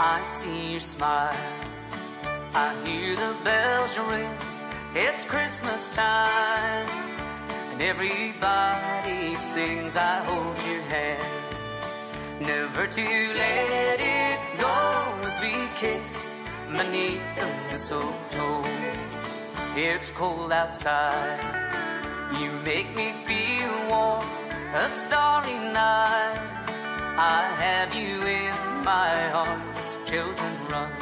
I see your smile. I hear the bells ring. It's Christmas time. And everybody sings, I hold your hand. Never to let it go as we kiss beneath the mistletoe. It's cold outside. You make me feel warm. A starry night. I have you in my arms. Children run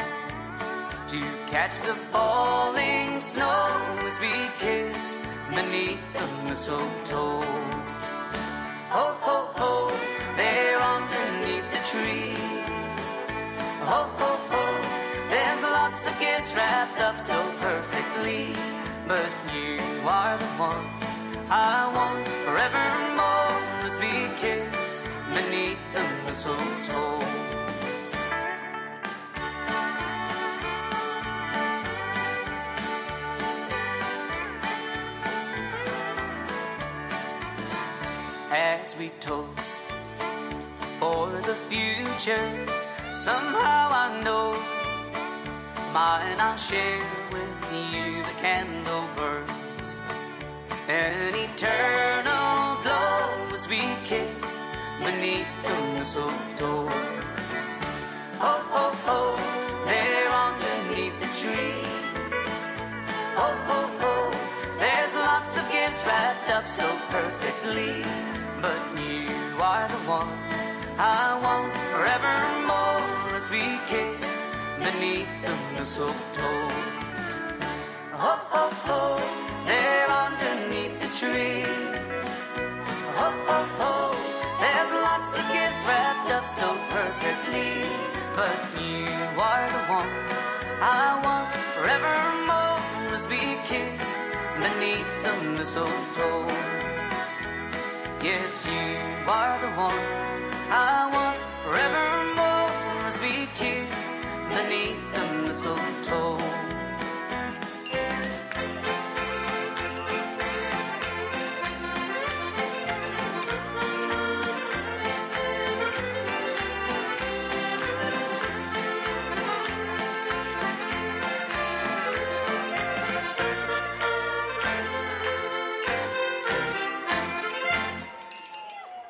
to catch the falling snow as we kiss beneath the mistletoe. Ho, ho, ho, there underneath the tree. Ho, ho, ho, there's lots of gifts wrapped up so perfectly. But you are the one I mistletoe. As we toast for the future, somehow I know mine I'll share with you. The candle burns an eternal mistletoe. Ho, ho, oh, oh, ho, oh, there underneath the tree. Ho, ho, ho, there's lots of gifts wrapped up so perfectly. But you are the one I want forevermore as we kiss beneath the mistletoe. Kiss beneath the mistletoe. Yes, you are the one I want forevermore